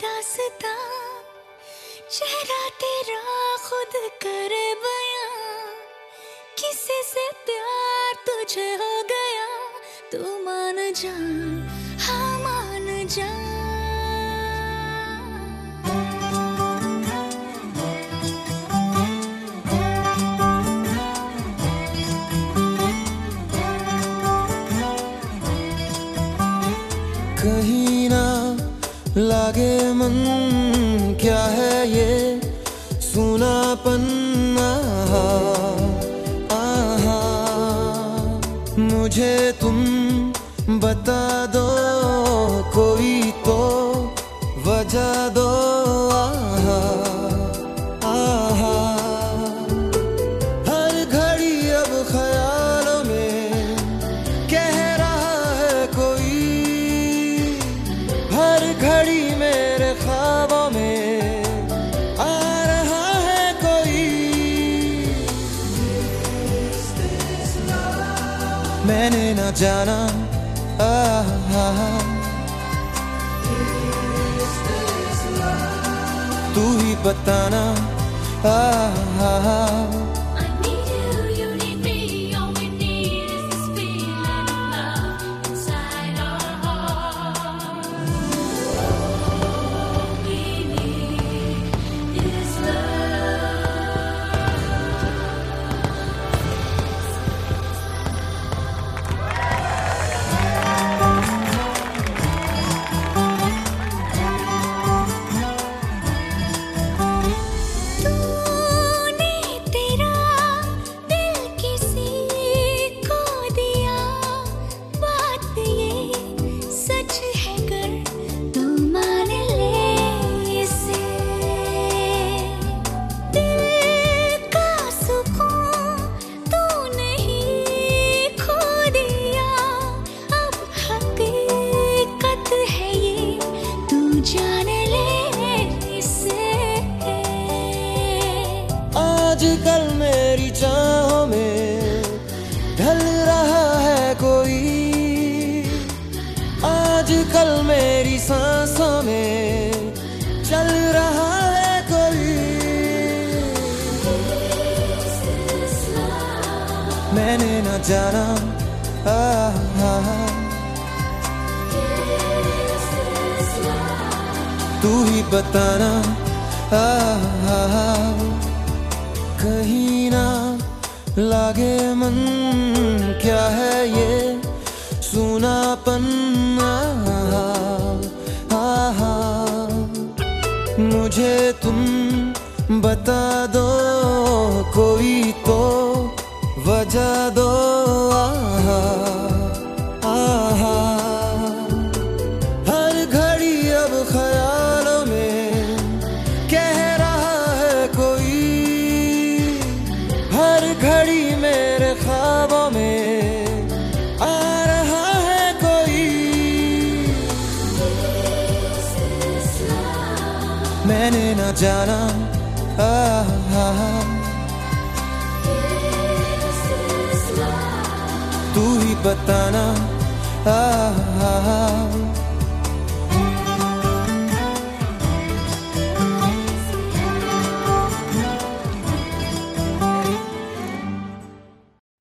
दासता चेहरा तेरा खुद कर बया। किसी से प्यार तुझे हो गया, तू मान जा हाँ मान जा। कहीं ना लागे मन क्या है ये? सुनापन आहा, आहा। मुझे तुम बता दो कोई तो वजह दो। मैंने न जाना तू ही बताना आ, आ, need आजकल मेरी चाहों में ढल रहा है कोई। आजकल मेरी सांसों में चल रहा है कोई। मैंने न जाना तू ही बताना आहा, लागे मन क्या है ये? सुनापन आहा, मुझे तुम बता दो कोई तो वजह दो। मैंने न जाना आहा, तू ही बताना आहा,